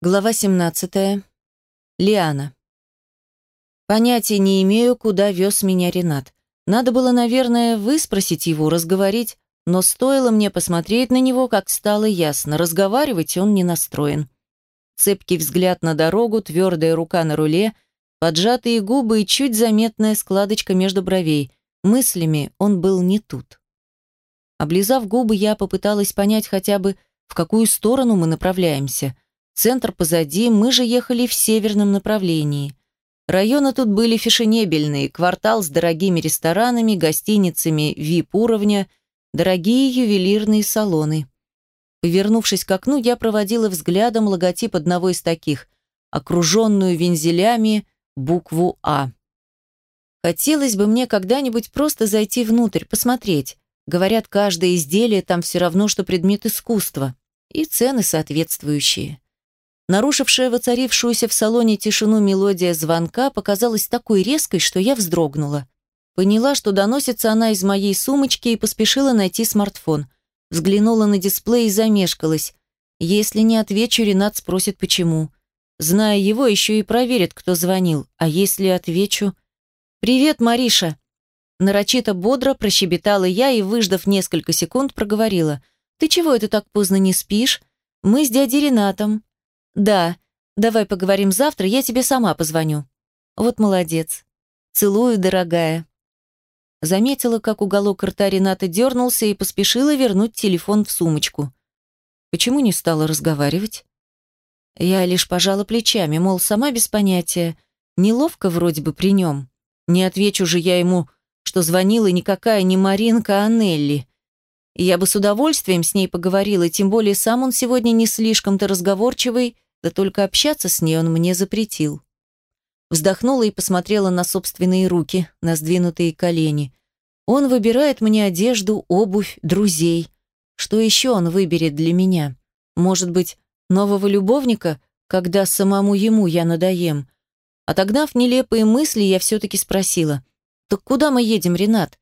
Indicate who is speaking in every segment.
Speaker 1: Глава 17. Лиана. Понятия не имею, куда вез меня Ренат. Надо было, наверное, выспросить его, разговорить, но стоило мне посмотреть на него, как стало ясно, разговаривать он не настроен. Цепкий взгляд на дорогу, твердая рука на руле, поджатые губы и чуть заметная складочка между бровей. Мыслями он был не тут. Облизав губы, я попыталась понять хотя бы, в какую сторону мы направляемся – Центр позади, мы же ехали в северном направлении. Районы тут были фешенебельные, квартал с дорогими ресторанами, гостиницами VIP-уровня, дорогие ювелирные салоны. Повернувшись к окну, я проводила взглядом логотип одного из таких, окруженную вензелями букву «А». Хотелось бы мне когда-нибудь просто зайти внутрь, посмотреть. Говорят, каждое изделие там все равно, что предмет искусства. И цены соответствующие. Нарушившая воцарившуюся в салоне тишину мелодия звонка показалась такой резкой, что я вздрогнула. Поняла, что доносится она из моей сумочки и поспешила найти смартфон. Взглянула на дисплей и замешкалась. Если не отвечу, Ренат спросит, почему. Зная его, еще и проверит, кто звонил. А если отвечу... «Привет, Мариша!» Нарочито бодро прощебетала я и, выждав несколько секунд, проговорила. «Ты чего это так поздно не спишь? Мы с дядей Ренатом. «Да, давай поговорим завтра, я тебе сама позвоню». «Вот молодец. Целую, дорогая». Заметила, как уголок рта Рената дернулся и поспешила вернуть телефон в сумочку. Почему не стала разговаривать? Я лишь пожала плечами, мол, сама без понятия. Неловко вроде бы при нем. Не отвечу же я ему, что звонила никакая не Маринка, а Нелли. И я бы с удовольствием с ней поговорила, тем более сам он сегодня не слишком-то разговорчивый, да только общаться с ней он мне запретил. Вздохнула и посмотрела на собственные руки, на сдвинутые колени. Он выбирает мне одежду, обувь, друзей. Что еще он выберет для меня? Может быть, нового любовника, когда самому ему я надоем? Отогнав нелепые мысли, я все-таки спросила. «Так куда мы едем, Ренат?»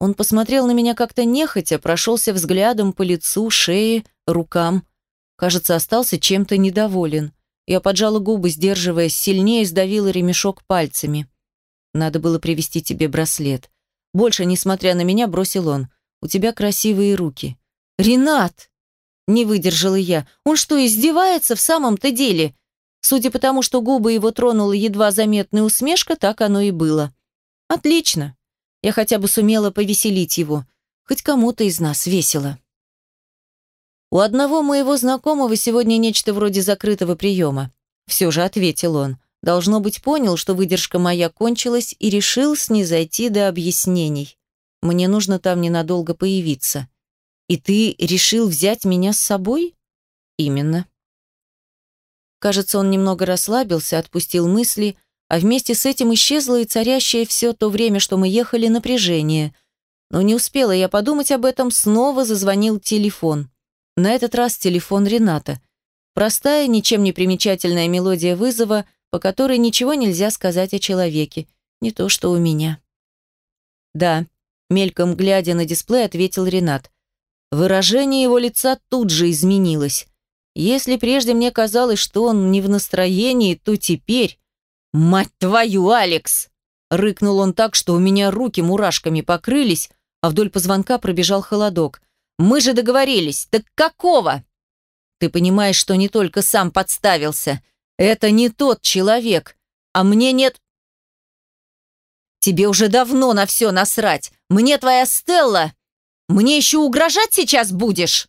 Speaker 1: Он посмотрел на меня как-то нехотя, прошелся взглядом по лицу, шее, рукам. Кажется, остался чем-то недоволен. Я поджала губы, сдерживаясь, сильнее сдавила ремешок пальцами. Надо было привести тебе браслет. Больше, несмотря на меня, бросил он. У тебя красивые руки. Ренат! Не выдержала я. Он что, издевается в самом-то деле? Судя по тому, что губы его тронула едва заметная усмешка, так оно и было. Отлично. Я хотя бы сумела повеселить его. Хоть кому-то из нас весело. У одного моего знакомого сегодня нечто вроде закрытого приема. Все же ответил он. Должно быть, понял, что выдержка моя кончилась и решил снизойти до объяснений. Мне нужно там ненадолго появиться. И ты решил взять меня с собой? Именно. Кажется, он немного расслабился, отпустил мысли, а вместе с этим исчезло и царящее все то время, что мы ехали, напряжение. Но не успела я подумать об этом, снова зазвонил телефон. На этот раз телефон Рената. Простая, ничем не примечательная мелодия вызова, по которой ничего нельзя сказать о человеке. Не то, что у меня. «Да», — мельком глядя на дисплей, ответил Ренат. Выражение его лица тут же изменилось. Если прежде мне казалось, что он не в настроении, то теперь... «Мать твою, Алекс!» Рыкнул он так, что у меня руки мурашками покрылись, а вдоль позвонка пробежал холодок. Мы же договорились. Так какого? Ты понимаешь, что не только сам подставился. Это не тот человек. А мне нет... Тебе уже давно на все насрать. Мне твоя Стелла. Мне еще угрожать сейчас будешь?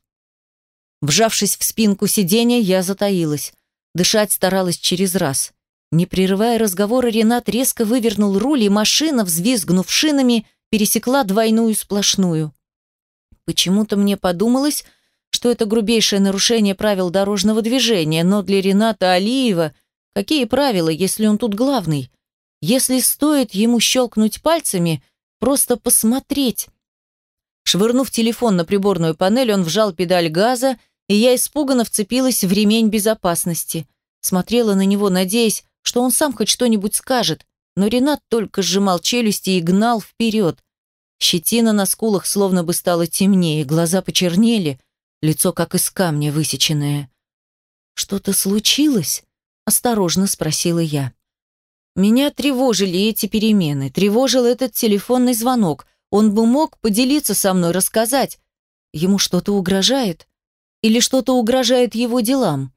Speaker 1: Вжавшись в спинку сиденья, я затаилась. Дышать старалась через раз. Не прерывая разговора, Ренат резко вывернул руль, и машина, взвизгнув шинами, пересекла двойную сплошную. Почему-то мне подумалось, что это грубейшее нарушение правил дорожного движения, но для Рената Алиева какие правила, если он тут главный? Если стоит ему щелкнуть пальцами, просто посмотреть. Швырнув телефон на приборную панель, он вжал педаль газа, и я испуганно вцепилась в ремень безопасности. Смотрела на него, надеясь, что он сам хоть что-нибудь скажет, но Ренат только сжимал челюсти и гнал вперед. Щетина на скулах словно бы стала темнее, глаза почернели, лицо как из камня высеченное. «Что-то случилось?» – осторожно спросила я. Меня тревожили эти перемены, тревожил этот телефонный звонок. Он бы мог поделиться со мной, рассказать. Ему что-то угрожает? Или что-то угрожает его делам?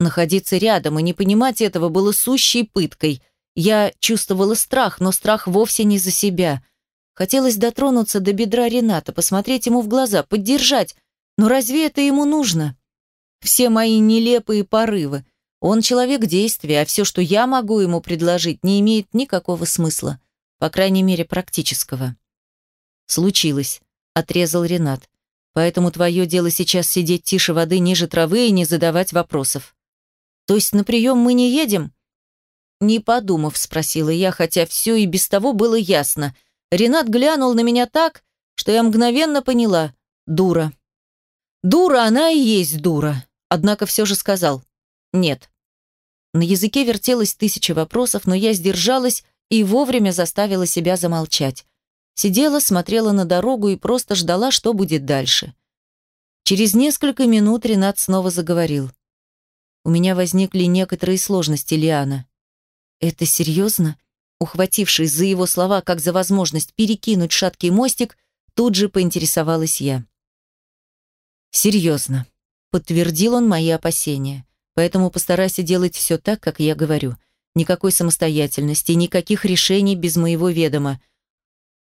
Speaker 1: Находиться рядом и не понимать этого было сущей пыткой. Я чувствовала страх, но страх вовсе не за себя. Хотелось дотронуться до бедра Рената, посмотреть ему в глаза, поддержать. Но разве это ему нужно? Все мои нелепые порывы. Он человек действия, а все, что я могу ему предложить, не имеет никакого смысла. По крайней мере, практического. «Случилось», — отрезал Ренат. «Поэтому твое дело сейчас сидеть тише воды ниже травы и не задавать вопросов». «То есть на прием мы не едем?» Не подумав, спросила я, хотя все и без того было ясно. Ренат глянул на меня так, что я мгновенно поняла. Дура. Дура она и есть дура. Однако все же сказал. Нет. На языке вертелось тысяча вопросов, но я сдержалась и вовремя заставила себя замолчать. Сидела, смотрела на дорогу и просто ждала, что будет дальше. Через несколько минут Ренат снова заговорил. У меня возникли некоторые сложности, Лиана. Это серьезно? Ухватившись за его слова, как за возможность перекинуть шаткий мостик, тут же поинтересовалась я. «Серьезно», — подтвердил он мои опасения. Поэтому постарайся делать все так, как я говорю. Никакой самостоятельности, никаких решений без моего ведома.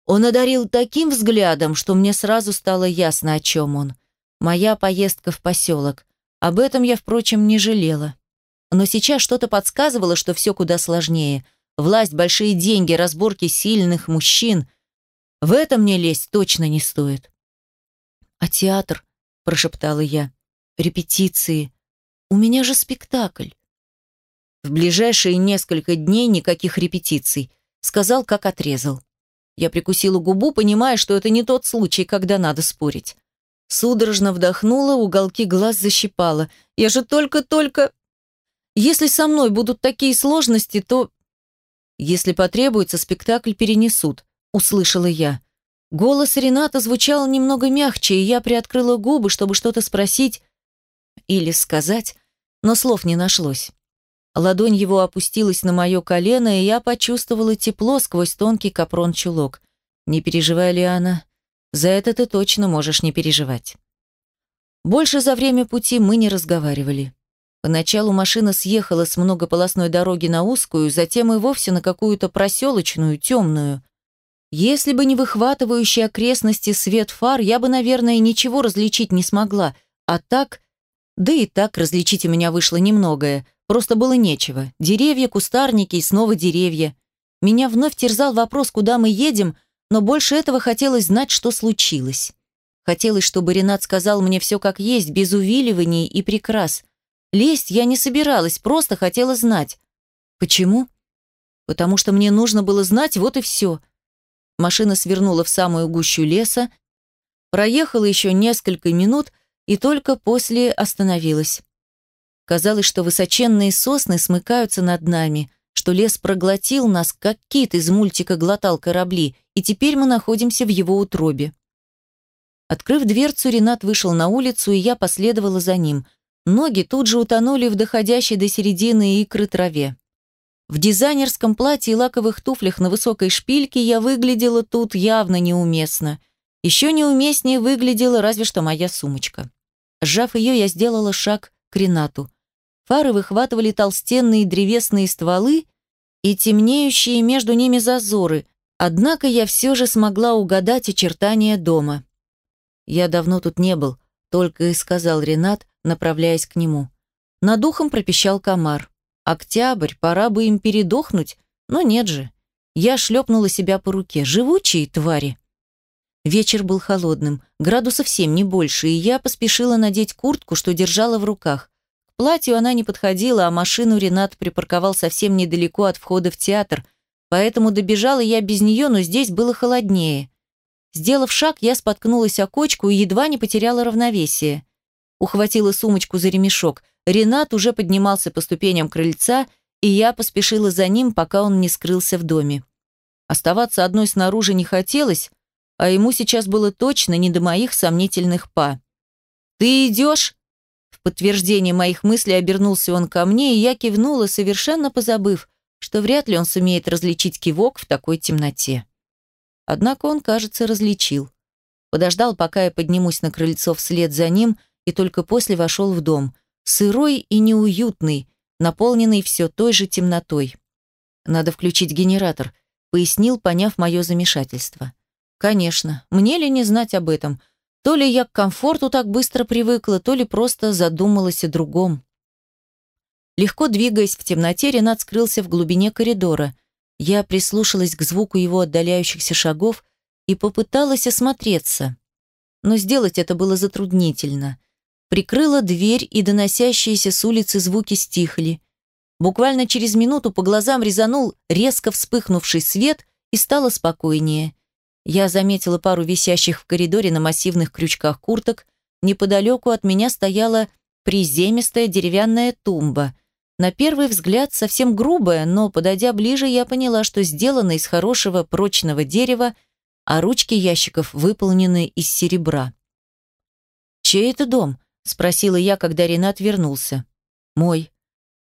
Speaker 1: Он одарил таким взглядом, что мне сразу стало ясно, о чем он. Моя поездка в поселок. Об этом я, впрочем, не жалела. Но сейчас что-то подсказывало, что все куда сложнее. Власть, большие деньги, разборки сильных мужчин. В это мне лезть точно не стоит. «А театр?» – прошептала я. «Репетиции?» У меня же спектакль. В ближайшие несколько дней никаких репетиций. Сказал, как отрезал. Я прикусила губу, понимая, что это не тот случай, когда надо спорить. Судорожно вдохнула, уголки глаз защипала. Я же только-только... Если со мной будут такие сложности, то... Если потребуется, спектакль перенесут, услышала я. Голос Рената звучал немного мягче, и я приоткрыла губы, чтобы что-то спросить, или сказать, но слов не нашлось. Ладонь его опустилась на мое колено, и я почувствовала тепло сквозь тонкий капрон-чулок. «Не переживай, Лиана, за это ты точно можешь не переживать». Больше за время пути мы не разговаривали. Поначалу машина съехала с многополосной дороги на узкую, затем и вовсе на какую-то проселочную, темную. Если бы не выхватывающий окрестности свет фар, я бы, наверное, ничего различить не смогла, а так да и так различить у меня вышло немногое, просто было нечего. Деревья, кустарники и снова деревья. Меня вновь терзал вопрос, куда мы едем, но больше этого хотелось знать, что случилось. Хотелось, чтобы Ренат сказал мне все как есть, без увиливаний и прикрас. Лезть я не собиралась, просто хотела знать. Почему? Потому что мне нужно было знать, вот и все. Машина свернула в самую гущу леса, проехала еще несколько минут, и только после остановилась. Казалось, что высоченные сосны смыкаются над нами, что лес проглотил нас, как кит из мультика глотал корабли, и теперь мы находимся в его утробе. Открыв дверцу, Ренат вышел на улицу, и я последовала за ним. Ноги тут же утонули в доходящей до середины икры траве. В дизайнерском платье и лаковых туфлях на высокой шпильке я выглядела тут явно неуместно. Еще неуместнее выглядела разве что моя сумочка. Сжав ее, я сделала шаг к Ренату. Фары выхватывали толстенные древесные стволы и темнеющие между ними зазоры, однако я все же смогла угадать очертания дома. «Я давно тут не был», — только и сказал Ренат, направляясь к нему. Над ухом пропищал комар. «Октябрь, пора бы им передохнуть, но нет же». Я шлепнула себя по руке. «Живучие твари!» Вечер был холодным, градусов семь, не больше, и я поспешила надеть куртку, что держала в руках. Платью она не подходила, а машину Ренат припарковал совсем недалеко от входа в театр, поэтому добежала я без нее, но здесь было холоднее. Сделав шаг, я споткнулась о кочку и едва не потеряла равновесие. Ухватила сумочку за ремешок. Ренат уже поднимался по ступеням крыльца, и я поспешила за ним, пока он не скрылся в доме. Оставаться одной снаружи не хотелось, а ему сейчас было точно не до моих сомнительных па. «Ты идешь?» Подтверждение моих мыслей обернулся он ко мне, и я кивнула, совершенно позабыв, что вряд ли он сумеет различить кивок в такой темноте. Однако он, кажется, различил. Подождал, пока я поднимусь на крыльцо вслед за ним, и только после вошел в дом. Сырой и неуютный, наполненный все той же темнотой. «Надо включить генератор», — пояснил, поняв мое замешательство. «Конечно, мне ли не знать об этом? То ли я к комфорту так быстро привыкла, то ли просто задумалась о другом». Легко двигаясь в темноте, Ренат скрылся в глубине коридора. Я прислушалась к звуку его отдаляющихся шагов и попыталась осмотреться. Но сделать это было затруднительно. Прикрыла дверь, и доносящиеся с улицы звуки стихли. Буквально через минуту по глазам резанул резко вспыхнувший свет, и стало спокойнее. Я заметила пару висящих в коридоре на массивных крючках курток. Неподалеку от меня стояла приземистая деревянная тумба. На первый взгляд совсем грубая, но, подойдя ближе, я поняла, что сделана из хорошего прочного дерева, а ручки ящиков выполнены из серебра. «Чей это дом?» спросила я, когда Ренат вернулся. Мой,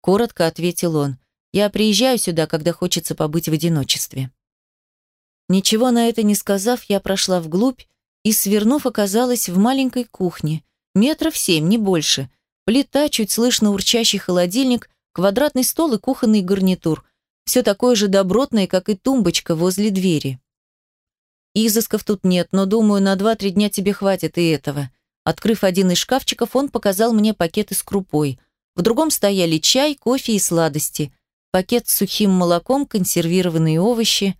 Speaker 1: коротко ответил он. Я приезжаю сюда, когда хочется побыть в одиночестве. Ничего на это не сказав, я прошла вглубь и, свернув, оказалась в маленькой кухне, метров семь, не больше. Плита, чуть слышно урчащий холодильник, квадратный стол и кухонный гарнитур. Все такое же добротное, как и тумбочка возле двери. Изысков тут нет, но, думаю, на два-три дня тебе хватит и этого. Открыв один из шкафчиков, он показал мне пакеты с крупой. В другом стояли чай, кофе и сладости. Пакет с сухим молоком, консервированные овощи.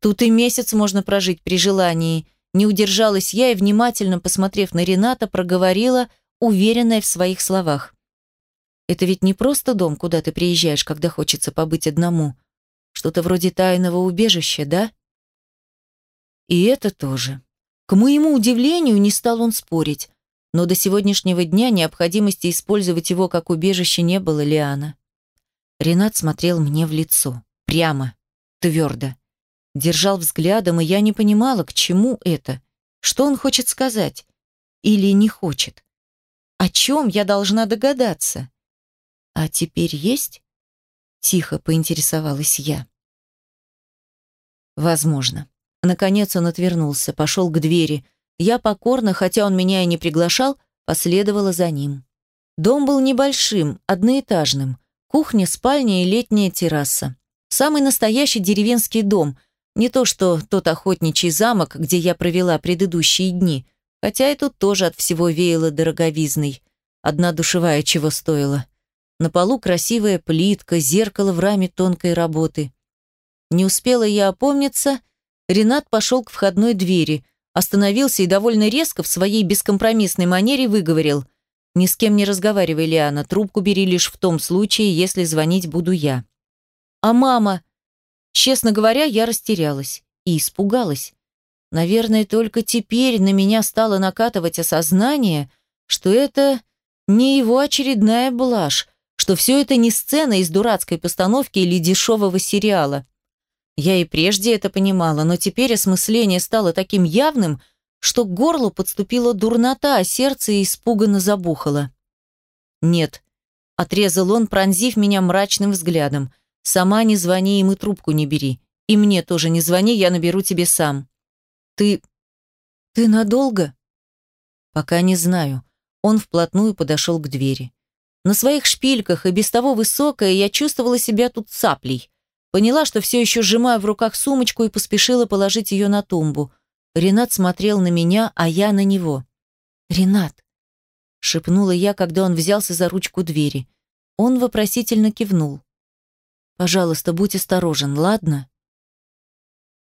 Speaker 1: Тут и месяц можно прожить при желании. Не удержалась я и, внимательно посмотрев на Рената, проговорила, уверенная в своих словах. «Это ведь не просто дом, куда ты приезжаешь, когда хочется побыть одному. Что-то вроде тайного убежища, да?» И это тоже. К моему удивлению, не стал он спорить но до сегодняшнего дня необходимости использовать его как убежище не было Лиана. Ренат смотрел мне в лицо, прямо, твердо. Держал взглядом, и я не понимала, к чему это. Что он хочет сказать? Или не хочет? О чем я должна догадаться? А теперь есть? Тихо поинтересовалась я. Возможно. Наконец он отвернулся, пошел к двери, я покорно, хотя он меня и не приглашал, последовала за ним. Дом был небольшим, одноэтажным. Кухня, спальня и летняя терраса. Самый настоящий деревенский дом. Не то что тот охотничий замок, где я провела предыдущие дни. Хотя и тут тоже от всего веяло дороговизной. Одна душевая чего стоила. На полу красивая плитка, зеркало в раме тонкой работы. Не успела я опомниться, Ренат пошел к входной двери, Остановился и довольно резко в своей бескомпромиссной манере выговорил. «Ни с кем не разговаривай, Лиана, трубку бери лишь в том случае, если звонить буду я». «А мама?» Честно говоря, я растерялась и испугалась. Наверное, только теперь на меня стало накатывать осознание, что это не его очередная блажь, что все это не сцена из дурацкой постановки или дешевого сериала. Я и прежде это понимала, но теперь осмысление стало таким явным, что к горлу подступила дурнота, а сердце испуганно забухало. «Нет», — отрезал он, пронзив меня мрачным взглядом. «Сама не звони им и трубку не бери. И мне тоже не звони, я наберу тебе сам». «Ты... ты надолго?» «Пока не знаю». Он вплотную подошел к двери. На своих шпильках и без того высокая я чувствовала себя тут цаплей. Поняла, что все еще сжимаю в руках сумочку и поспешила положить ее на тумбу. Ренат смотрел на меня, а я на него. «Ренат!» — шепнула я, когда он взялся за ручку двери. Он вопросительно кивнул. «Пожалуйста, будь осторожен, ладно?»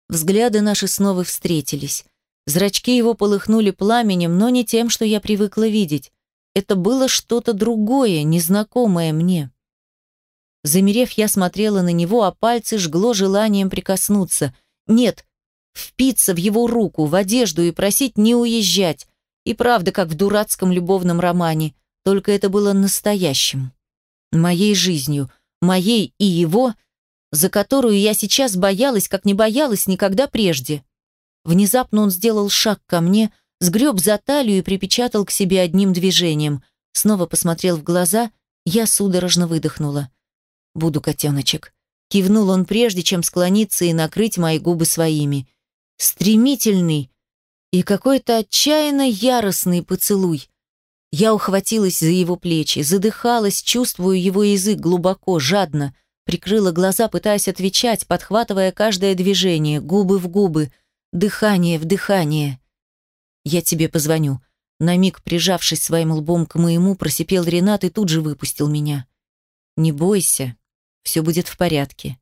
Speaker 1: Взгляды наши снова встретились. Зрачки его полыхнули пламенем, но не тем, что я привыкла видеть. Это было что-то другое, незнакомое мне. Замерев, я смотрела на него, а пальцы жгло желанием прикоснуться. Нет, впиться в его руку, в одежду и просить не уезжать. И правда, как в дурацком любовном романе, только это было настоящим. Моей жизнью, моей и его, за которую я сейчас боялась, как не боялась никогда прежде. Внезапно он сделал шаг ко мне, сгреб за талию и припечатал к себе одним движением. снова посмотрел в глаза, я судорожно выдохнула. «Буду, котеночек». Кивнул он прежде, чем склониться и накрыть мои губы своими. Стремительный и какой-то отчаянно яростный поцелуй. Я ухватилась за его плечи, задыхалась, чувствуя его язык глубоко, жадно, прикрыла глаза, пытаясь отвечать, подхватывая каждое движение, губы в губы, дыхание в дыхание. «Я тебе позвоню», на миг прижавшись своим лбом к моему, просипел Ренат и тут же выпустил меня. «Не бойся, все будет в порядке.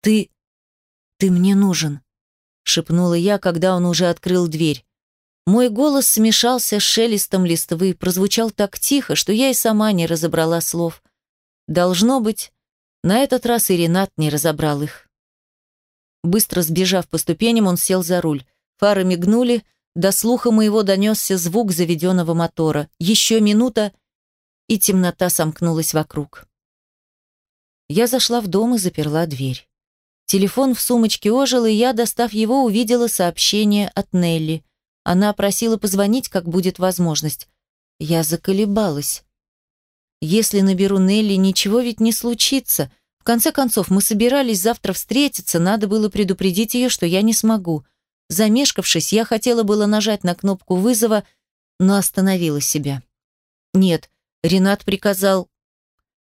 Speaker 1: Ты... ты мне нужен», — шепнула я, когда он уже открыл дверь. Мой голос смешался с шелестом листвы, прозвучал так тихо, что я и сама не разобрала слов. Должно быть, на этот раз и Ренат не разобрал их. Быстро сбежав по ступеням, он сел за руль. Фары мигнули, до слуха моего донесся звук заведенного мотора. Еще минута, и темнота сомкнулась вокруг. Я зашла в дом и заперла дверь. Телефон в сумочке ожил, и я, достав его, увидела сообщение от Нелли. Она просила позвонить, как будет возможность. Я заколебалась. Если наберу Нелли, ничего ведь не случится. В конце концов, мы собирались завтра встретиться, надо было предупредить ее, что я не смогу. Замешкавшись, я хотела было нажать на кнопку вызова, но остановила себя. Нет, Ренат приказал...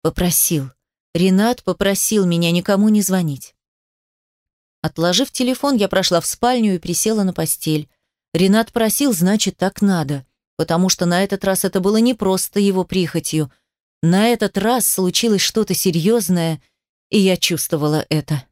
Speaker 1: Попросил. Ренат попросил меня никому не звонить. Отложив телефон, я прошла в спальню и присела на постель. Ренат просил, значит, так надо, потому что на этот раз это было не просто его прихотью. На этот раз случилось что-то серьезное, и я чувствовала это.